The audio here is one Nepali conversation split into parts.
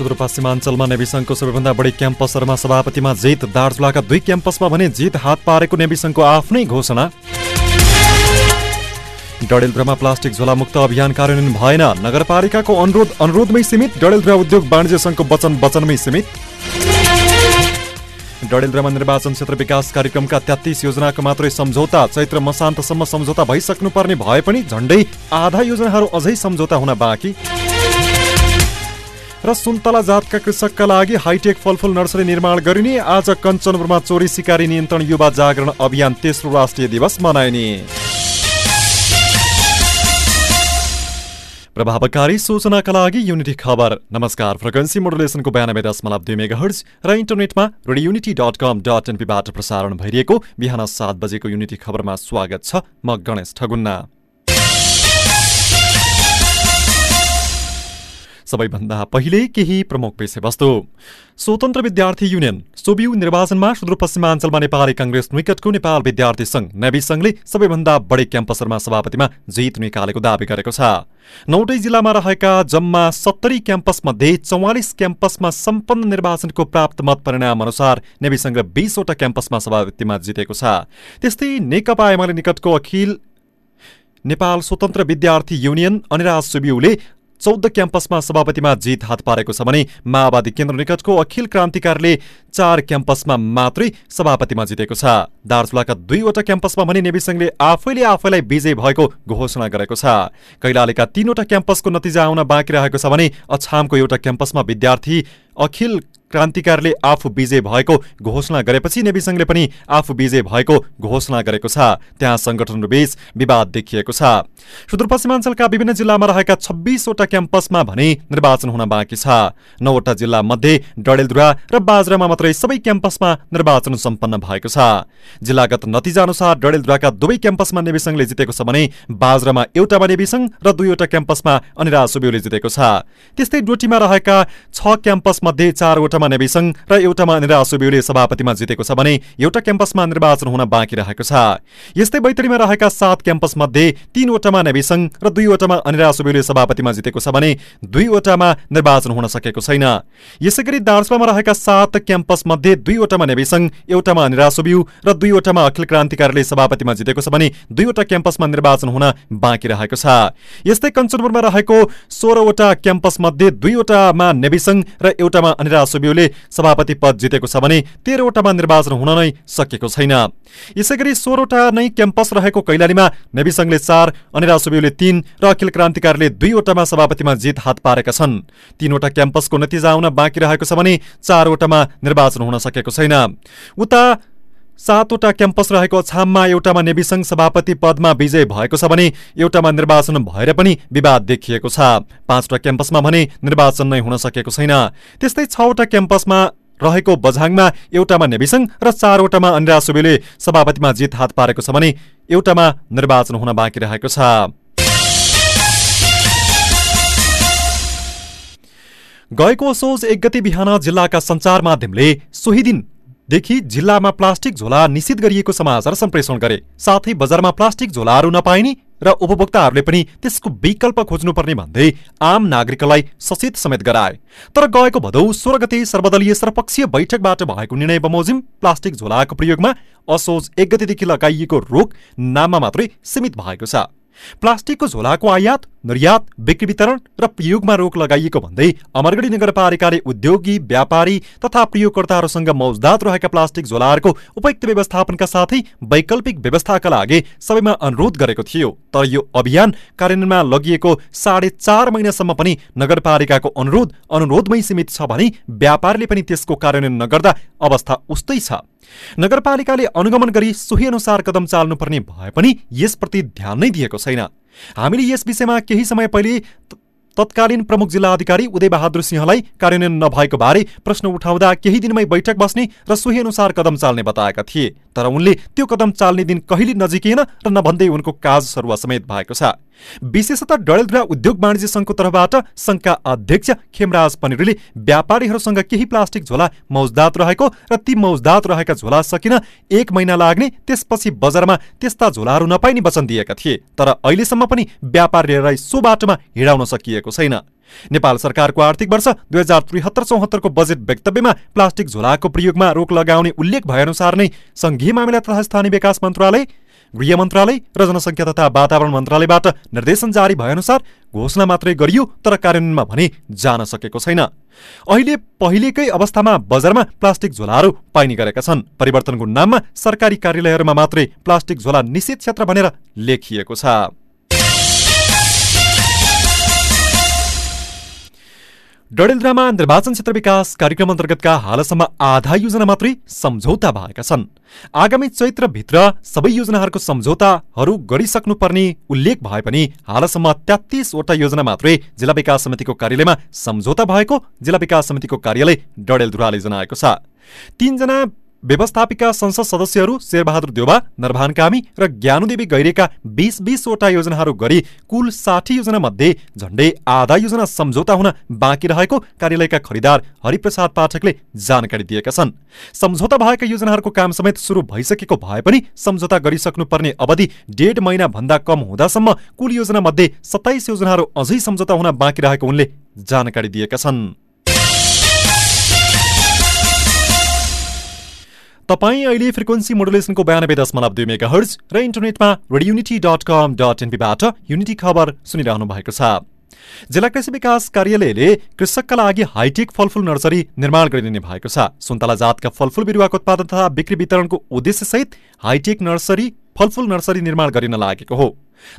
सुदूरपश्चिमाञ्चलमा नेविसङ्घको सबैभन्दा बढी क्याम्पसहरूमा सभापतिमा जित दार्चुलाका दुई क्याम्पसमा भने जित हात पारेको नेविसङ्घको आफ्नै घोषणा। डडेलधुरामा प्लास्टिक झोलामुक्त अभियान कार्यान्वयन भएन। नगरपालिकाको अनुरोध अनुरोधमै सीमित। डडेलधुरा उद्योग वाणिज्य सङ्घको वचन वचनमै सीमित। डडेलधुरामा निर्वाचन क्षेत्र विकास कार्यक्रमका तेत्तिस योजनाको मात्रै सम्झौता। चैत्र मसान्तसम्म सम्झौता भइसक्नुपर्ने भए पनि झण्डै आधा योजनाहरू अझै सम्झौता हुन बाँकी। र सुन्तला जातका कृषकका लागि हाइटेक फलफुल नर्सरी निर्माण गरिने आज कञ्चनपुरमा चोरी सिकारी नियन्त्रण युवा जागरण अभियान तेस्रो राष्ट्रिय दिवस मनाइने। प्रभावकारी सूचनाका लागि युनिटी खबर। नमस्कार फ्रिक्वेन्सी मोडुलेसनको बयानब्बे दशमलव दुई मेगा हर्ज र इन्टरनेटमा radio unity dot com dot एनपीबाट प्रसारण भइरहेको बिहान सात बजेको युनिटी खबरमा स्वागत छ म गणेश ठगुन्ना। सबैभन्दा पहिले केही प्रमुख विषयवस्तु स्वतन्त्र विद्यार्थी युनियन सोबियु निर्वाचनमा सुदूरपश्चिमाञ्चलमा नेपाली कङ्ग्रेस निकटको नेपाल विद्यार्थी संघ नेवी संघले सबैभन्दा बढी क्याम्पसहरूमा सभापतिमा जित निकालेको दावी गरेको छ। नौटै जिल्लामा रहेका जम्मा सत्तरी क्याम्पस मध्ये चौवालिस क्याम्पसमा सम्पन्न निर्वाचनको प्राप्त मत परिणाम अनुसार संघ बीसवटा क्याम्पसमा सभापतिमा जितेको छ। त्यस्तै नेकपा एमाले निकटको अखिल नेपाल स्वतन्त्र विद्यार्थी युनियन अनिराज सुबिउले चौध क्याम्पसमा सभापतिमा जित हात पारेको छ भने माओवादी केन्द्र निकटको अखिल क्रान्तिकारीले चार क्याम्पसमा मात्रै सभापतिमा जितेको छ। दार्चुलाका दुईवटा क्याम्पसमा भने नेविसङ्घले आफैले आफैलाई विजय भएको घोषणा गरेको छ। कैलालीका तीनवटा क्याम्पसको नतिजा आउन बाँकी रहेको छ भने अछामको एउटा क्याम्पसमा विद्यार्थी अखिल क्रान्तिकारीले आफू विजय भएको घोषणा गरेपछि नेविसङ्घले पनि आफू विजय भएको घोषणा गरेको छ। त्यहाँ संगठनहरूबीच विवाद देखिएको छ। सुदूरपश्चिमाञ्चलका विभिन्न जिल्लामा रहेका छब्बिसवटा क्याम्पसमा भने निर्वाचन हुन बाँकी छ। नौवटा जिल्ला मध्ये डडेलधुरा र बाजरामा मात्रै सबै क्याम्पसमा निर्वाचन सम्पन्न भएको छ। जिल्लागत नतिजा अनुसार डडेलधुराका दुवै क्याम्पसमा नेविसङ्घले जितेको छ भने बाजरामा एउटामा नेविसङ्घ र दुईवटा क्याम्पसमा अनिराज सुब्यूले जितेको छ। त्यस्तै डोटीमा रहेका छ क्याम्पस मध्ये चारवटा एउटामा नेविसङ र एउटामा निरा सुब्यूले सभापतिमा जितेको छ भने एउटा क्याम्पसमा निर्वाचन हुन बाँकी रहेको छ। यस्तै बैतडीमा रहेका सात क्याम्पस मध्ये तीनवटामा नेविसङ र दुईवटामा अनिरा सुब्यूले सभापतिमा जितेको छ भने दुईवटामा निर्वाचन हुन सकेको छैन। यसै गरी दार्चुलामा रहेका सात क्याम्पस मध्ये दुईवटामा नेविसङ एउटामा अनिरा सुब्यू र दुईवटामा अखिल क्रान्तिकारीले सभापतिमा जितेको छ भने दुईवटा क्याम्पसमा निर्वाचन हुन बाँकी रहेको छ। यस्तै कञ्चनपुरमा रहेको सोह्रवटा क्याम्पस मध्ये दुईवटामा नेविसङ र एउटामा अनिरा सुब्यू ओलीले सभापति पद जितेको छ भने तेह्रवटामा निर्वाचन हुन नै सकेको छैन। यसै गरी सोह्रवटा नै क्याम्पस रहेको कैलालीमा नेवी संघले चार अनिरा तीन र अखिल क्रान्तिकारीले दुईवटामा सभापतिमा जित हात पारेका छन्। तीनवटा क्याम्पसको नतिजा आउन बाँकी रहेको छ भने चारवटामा निर्वाचन हुन सकेको छैन। उता सातवटा क्याम्पस रहेको छाममा एउटामा नेविसङ्घ सभापति पदमा विजय भएको छ भने एउटामा निर्वाचन भएर पनि विवाद देखिएको छ। पाँचवटा क्याम्पसमा भने निर्वाचन नै हुन सकेको छैन। त्यस्तै छवटा क्याम्पसमा रहेको बझाङमा एउटामा नेविसङ्घ र चारवटामा अनिरा सुबेले सभापतिमा जित हात पारेको छ भने एउटामा निर्वाचन हुन बाँकी रहेको छ। गएको असोज एक गति बिहान जिल्लाका सञ्चार माध्यमले सोही दिन देखि जिल्लामा प्लास्टिक झोला निषेध गरिएको समाचार सम्प्रेषण गरे। साथै बजारमा प्लास्टिक झोलाहरू नपाइने र उपभोक्ताहरूले पनि त्यसको विकल्प खोज्नुपर्ने भन्दै आम नागरिकलाई सचेत समेत गराए। तर गएको भदौ सोह्र गते सर्वदलीय सर्वपक्षीय बैठकबाट भएको निर्णय बमोजिम प्लास्टिक झोलाको प्रयोगमा असोज एक गतेदेखि लगाइएको रोक नाममा मात्रै सीमित भएको छ। प्लास्टिकको झोलाको आयात निर्यात बिक्री वितरण र प्रयोगमा रोक लगाइएको भन्दै अमरगढी नगरपालिकाले उद्योगी व्यापारी तथा प्रयोगकर्ताहरूसँग मौजदात रहेका प्लास्टिक झोलाहरूको उपयुक्त व्यवस्थापनका साथै वैकल्पिक व्यवस्थाका लागि सबैमा अनुरोध गरेको थियो। तर यो अभियान कार्यान्वयनमा लगिएको साढे चार महिनासम्म पनि नगरपालिकाको अनुरोध अनुरोधमै सीमित छ भने व्यापारीले पनि त्यसको कार्यान्वयन नगर्दा अवस्था उस्तै छ। नगरपालिकाले अनुगमन गरी सोही अनुसार कदम चाल्नुपर्ने भए पनि यसप्रति ध्यान नै दिएको छैन। हामीले यस विषयमा केही समय पहिले तत्कालीन प्रमुख जिल्ला अधिकारी उदयबहादुर सिंहलाई कार्यान्वयन नभएको बारे प्रश्न उठाउँदा केही दिनमै बैठक बस्ने र सोही अनुसार कदम चाल्ने बताएका थिए। तर उनले त्यो कदम चाल्ने दिन कहिले नजिकिएन र नभन्दै उनको काज सरुवा समेत भएको छ। विशेषतः डडेलधुरा उद्योग वाणिज्य संघको तर्फबाट संघका अध्यक्ष खेमराज पनिरले व्यापारीहरूसँग केही प्लास्टिक झोला मौजदात रहेको र ती मौजदात रहेका झोला सकिन एक महिना लाग्ने त्यसपछि बजारमा त्यस्ता झोलाहरू नपाइने वचन दिएका थिए। तर अहिलेसम्म पनि व्यापारीहरूलाई सो बाटोमा हिँडाउन सकिएको छैन। नेपाल सरकारको आर्थिक वर्ष दुई हजार त्रिहत्तर चौहत्तरको बजेट वक्तव्यमा प्लास्टिक झोलाको प्रयोगमा रोक लगाउने उल्लेख भएअनुसार नै संघीय मामिला तथा स्थानीय विकास मन्त्रालय गृह मन्त्रालय र जनसङ्ख्या तथा वातावरण मन्त्रालयबाट निर्देशन जारी भएअनुसार घोषणा मात्रै गरियो तर कार्यान्वयनमा भने जान सकेको छैन। अहिले पहिलेकै अवस्थामा बजारमा प्लास्टिक झोलाहरू पाइने गरेका छन्। परिवर्तनको नाममा सरकारी कार्यालयहरूमा मात्रै प्लास्टिक झोला निषेध क्षेत्र भनेर लेखिएको छ। डडेलधुरामा निर्वाचन क्षेत्र विकास कार्यक्रम अन्तर्गतका हालसम्म आधा योजना मात्रै सम्झौता भएका छन्। आगामी चैत्रभित्र सबै योजनाहरूको सम्झौताहरू गरिसक्नुपर्ने उल्लेख भए पनि हालसम्म तेत्तिसवटा योजना मात्रै जिल्ला विकास समितिको कार्यालयमा सम्झौता भएको जिल्ला विकास समितिको कार्यालय डडेलधुराले जनाएको छ। तीनजना व्यवस्थापिका संसद सदस्यहरू शेरबहादुर देउबा नरभान कामी र ज्ञानुदेवी गैरेका बीस बीसवटा योजनाहरू गरी कुल साठी योजना मध्ये झण्डै आधा योजना सम्झौता हुन बाँकी रहेको कार्यालयका खरिदार हरिप्रसाद पाठकले जानकारी दिएका छन्। सम्झौता भएका योजनाहरूको काम समेत सुरु भइसकेको भए पनि सम्झौता गरिसक्नुपर्ने अवधि डेढ महिना भन्दा कम हुँदासम्म कुल योजना मध्ये सत्ताइस योजनाहरू अझै सम्झौता हुन बाँकी रहेको उनले जानकारी दिएका छन्। तपाईँ अहिले फ्रिक्वेन्सी मोडुलेसनको बयानब्बे दशमलव दुई मेगा हर्ज र इन्टरनेटमा radio unity dot com dot एनपीबाट unity खबर सुनिरहनु भएको छ। जिल्ला कृषि विकास कार्यालयले कृषकका लागि हाइटेक फलफुल नर्सरी निर्माण गरिदिने भएको छ। सुन्तला जातका फलफुल बिरुवाको उत्पादन तथा बिक्री वितरणको उद्देश्यसहित हाइटेक नर्सरी फलफुल नर्सरी निर्माण गरिन लागेको हो।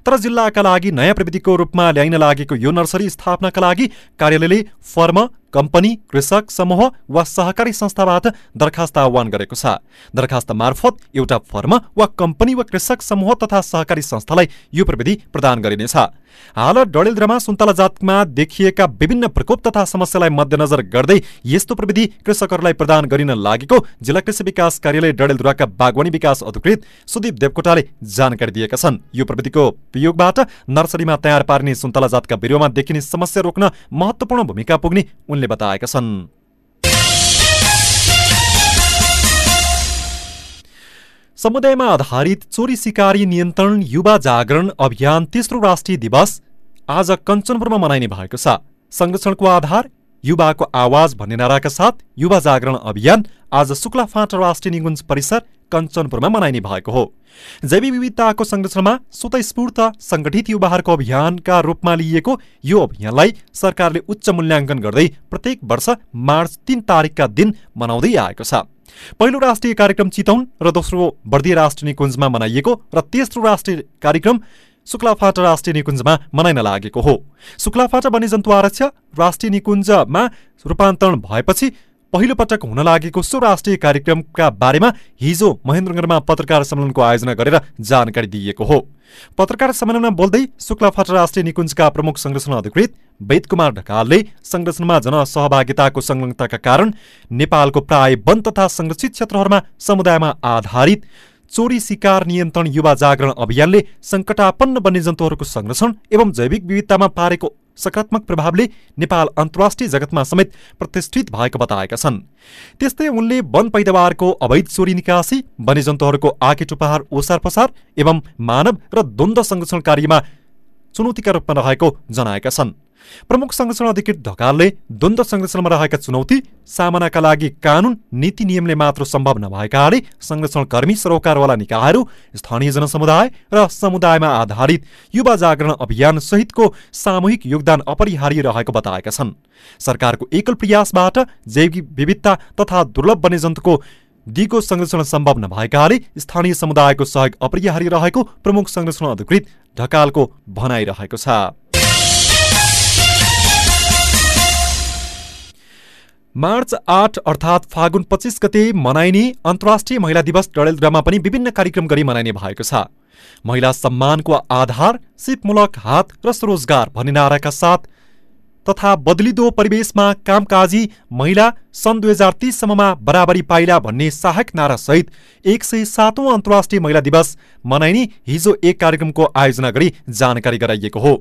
तर जिल्लाका लागि नयाँ प्रविधिको रूपमा ल्याइन लागेको यो नर्सरी स्थापनाका लागि कार्यालयले फर्म कम्पनी कृषक समूह वा सहकारी संस्थाबाट दरखास्त आह्वान गरेको छ। दरखास्त मार्फत एउटा फर्म वा कम्पनी वा कृषक समूह तथा सहकारी संस्थालाई यो प्रविधि प्रदान गरिनेछ। हाल डडेलद्रामा सुन्तला जातमा देखिएका विभिन्न प्रकोप तथा समस्यालाई मध्यनजर गर्दै यस्तो प्रविधि कृषकहरूलाई प्रदान गरिन लागेको जिल्ला कृषि विकास कार्यालय डडेलधुराका बागवानी विकास अधिकृत सुदीप देवकोटाले जानकारी दिएका छन्। यो प्रविधिको उपयोगबाट नर्सरीमा तयार पार्ने सुन्तला जातका बिरुवामा देखिने समस्या रोक्न महत्वपूर्ण भूमिका पुग्ने उनले बताएका छन् समुदायमा आधारित चोरी सिकारी नियन्त्रण युवा जागरण अभियान तेस्रो राष्ट्रिय दिवस आज कञ्चनपुरमा मनाइने भएको छ संरक्षणको आधार युवाको आवाज भन्ने नाराका साथ युवा जागरण अभियान आज शुक्ला फाँट राष्ट्रिय निकुञ्ज परिसर कञ्चनपुरमा मनाइने भएको हो। जैविक विविधताको संरक्षणमा स्वतस्फूर्त संगठित युवाहरूको अभियानका रूपमा लिइएको यो अभियानलाई सरकारले उच्च मूल्याङ्कन गर्दै प्रत्येक वर्ष मार्च तीन तारिकका दिन मनाउँदै आएको छ। पहिलो राष्ट्रिय कार्यक्रम चितौन र दोस्रो बर्दिया राष्ट्रिय निकुञ्जमा मनाइएको र तेस्रो राष्ट्रिय कार्यक्रम शुक्लाफाटा राष्ट्रिय निकुञ्जमा मनाइन लागेको हो। शुक्लाफाटा वन्यजन्तु आरक्ष राष्ट्रिय निकुञ्जमा रूपान्तरण भएपछि पहिलो पटक हुन लागेको सो राष्ट्रिय कार्यक्रमका बारेमा हिजो महेन्द्रनगरमा पत्रकार सम्मेलनको आयोजना गरेर जानकारी दिइएको हो। पत्रकार सम्मेलनमा बोल्दै शुक्लाफाटा राष्ट्रिय निकुञ्जका प्रमुख संरक्षण अधिकृत वेद कुमार ढकालले संरक्षणमा जनसहभागिताको संलग्नताका कारण नेपालको प्राय वन तथा संरक्षित क्षेत्रहरूमा समुदायमा आधारित चोरी शिकार नियन्त्रण युवा जागरण अभियानले सङ्कटापन्न वन्यजन्तुहरूको संरक्षण एवं जैविक विविधतामा पारेको सकारात्मक प्रभावले नेपाल अन्तर्राष्ट्रिय जगतमा समेत प्रतिष्ठित भएको बताएका छन्। त्यस्तै उनले वन पैदावारको अवैध चोरी निकासी वन्यजन्तुहरूको आकेट उपहार ओसार पसार एवं मानव र द्वन्द्व संरक्षण कार्यमा चुनौतीका रूपमा रहेको जनाएका छन्। प्रमुख संरक्षण अधिकृत ढकालले द्वन्द्व संरक्षणमा रहेका चुनौती सामनाका लागि कानून नीति नियमले मात्र सम्भव नभएकाले संरक्षणकर्मी सरोकारवाला निकायहरू स्थानीय जनसमुदाय र समुदायमा आधारित युवा जागरण अभियान सहितको सामूहिक योगदान अपरिहार्य रहेको बताएका छन् सरकारको एकल प्रयासबाट जैविक विविधता तथा दुर्लभ वन्यजन्तुको दिगो संरक्षण सम्भव नभएकाले स्थानीय समुदायको सहयोग अपरिहार्य रहेको प्रमुख संरक्षण अधिकृत ढकालको भनाइरहेको छ मार्च आठ अर्थात् फागुन पच्चिस गते मनाइने अन्तर्राष्ट्रिय महिला दिवस डडेलधुरामा पनि विभिन्न कार्यक्रम गरी मनाइने भएको छ। महिला सम्मानको आधार सिपमूलक हात र स्वरोजगार भन्ने नाराका साथ तथा बदलिदो परिवेशमा कामकाजी महिला सन् दुई हजार तिससम्ममा बराबरी पाइला भन्ने सहायक नारासहित एक सय सातौं अन्तर्राष्ट्रिय महिला दिवस मनाइने हिजो एक कार्यक्रमको आयोजना गरी जानकारी गराइएको हो।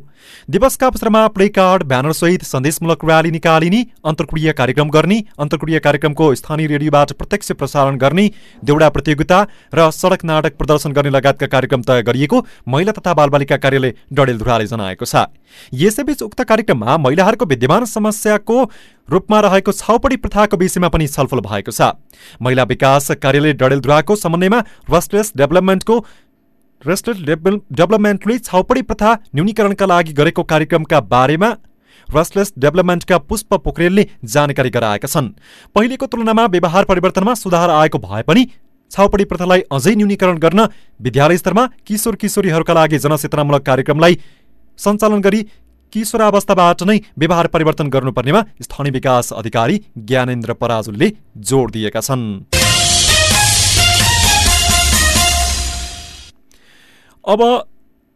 दिवसका अवसरमा प्ले कार्ड ब्यानरसहित सन्देशमूलक र्याली निकालिने अन्तर्क्रिया कार्यक्रम गर्ने अन्तर्क्रिया कार्यक्रमको स्थानीय रेडियोबाट प्रत्यक्ष प्रसारण गर्ने देउडा प्रतियोगिता र सडक नाटक प्रदर्शन गर्ने लगायतका कार्यक्रम तय गरिएको महिला तथा बालबालिका कार्यालय डडेलधुराले जनाएको छ। यसैबीच उक्त कार्यक्रममा महिला बिहारको विद्यमान समस्याको रूपमा रहेको छाउपडी प्रथाको विषयमा पनि छलफल भएको छ। महिला विकास कार्यालय डडेलधुराको समन्वयमा रस्टलेस डेभलपमेन्टको रेस्टेड डेभलपमेन्टले छाउपडी प्रथा न्यूनीकरणका लागि गरेको कार्यक्रमका बारेमा रसलेस डेभलपमेन्टका पुष्प पोखरेलले जानकारी गराएका छन्। पहिलेको तुलनामा व्यवहार परिवर्तनमा सुधार आएको भए पनि छाउपडी प्रथालाई अझै न्यूनीकरण गर्न विद्यालय स्तरमा किशोर किशोरीहरूका लागि जनचेतनामूलक कार्यक्रमलाई सञ्चालन गरी किशोरावस्थाबाट नै व्यवहार परिवर्तन गर्नुपर्नेमा स्थानीय विकास अधिकारी ज्ञानेन्द्र पराजुलले जोड दिएका छन्। अब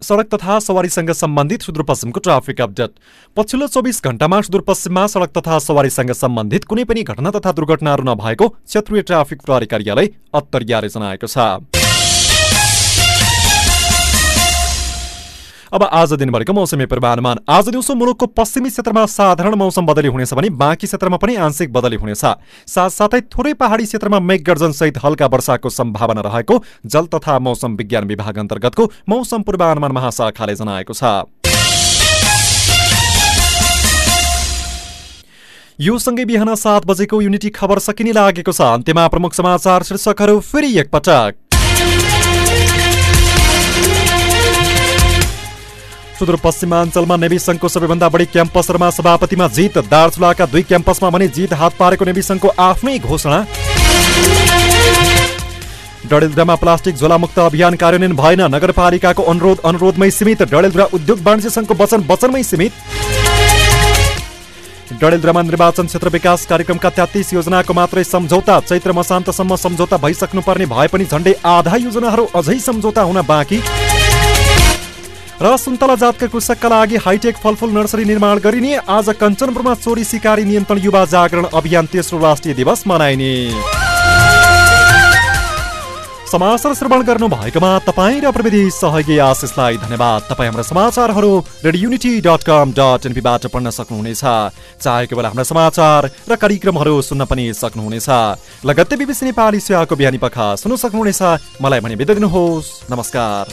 सडक तथा सवारीसँग सम्बन्धित सुदूरपश्चिमको ट्राफिक अपडेट। पछिल्लो चौबिस घण्टामा सुदूरपश्चिममा सडक तथा सवारीसँग सम्बन्धित कुनै पनि घटना तथा दुर्घटनाहरू नभएको क्षेत्रीय ट्राफिक प्रहरी कार्यालय अत्तरियाले जनाएको छ। अब आज दिनभरिको मौसमी पूर्वानुमान। आज दिउँसो मुलुकको पश्चिमी क्षेत्रमा साधारण मौसम बदली हुनेछ भने बाँकी क्षेत्रमा पनि आंशिक बदली हुनेछ। साथसाथै थोरै पहाडी क्षेत्रमा मेघगर्जनसहित हल्का वर्षाको सम्भावना रहेको जल तथा मौसम विज्ञान विभाग अन्तर्गतको मौसम पूर्वानुमान महाशाखाले जनाएको छ। यो सँगै बिहान सात बजेको युनिटी खबर सकिने लागेको छ। अन्त्यमा प्रमुख समाचार शीर्षकहरू फेरि एकपटक। सुदूरपश्चिमाञ्चलमा नेवी सङ्घको सबैभन्दा बढी क्याम्पसहरूमा सभापतिमा जित दार्चुलाका दुई क्याम्पसमा भने जित हात पारेको नेवी सङ्घको आफ्नै घोषणा। डडेलधुरामा प्लास्टिक झोलामुक्त अभियान कार्यान्वयन भएन। नगरपालिकाको अनुरोध अनुरोधमै सीमित। डडेलधुरा उद्योग वाणिज्य सङ्घको वचन वचनमै सीमित। डडेलधुरामा निर्वाचन क्षेत्र विकास कार्यक्रमका तेत्तिस योजनाको मात्रै सम्झौता। चैत्र मसान्तसम्म सम्झौता भइसक्नुपर्ने भए पनि झण्डै आधा योजनाहरू अझै सम्झौता हुन बाँकी। र सुन्तला जातका कृषकका लागि हाइटेक फलफुल नर्सरी निर्माण गरिने आज कञ्चनपुरमा चोरी सिकारी नियन्त्रण युवा जागरण अभियान तेस्रो राष्ट्रिय दिवस मनाइने। समाचार श्रवण गर्नु भएकोमा तपाईँ र प्रविधि सहयोगी आशिषलाई धन्यवाद। तपाईँ हाम्रो समाचारहरू radio unity dot com dot एनपीबाट पढ्न सक्नुहुनेछ। चाहेको बेला हाम्रा समाचार र कार्यक्रमहरू सुन्न पनि सक्नुहुनेछ। लगत्तै बिबिसी नेपाली सेवाको बिहानी पख सुन्न सक्नुहुनेछ। मलाई भने बिदा दिनुहोस्। नमस्कार।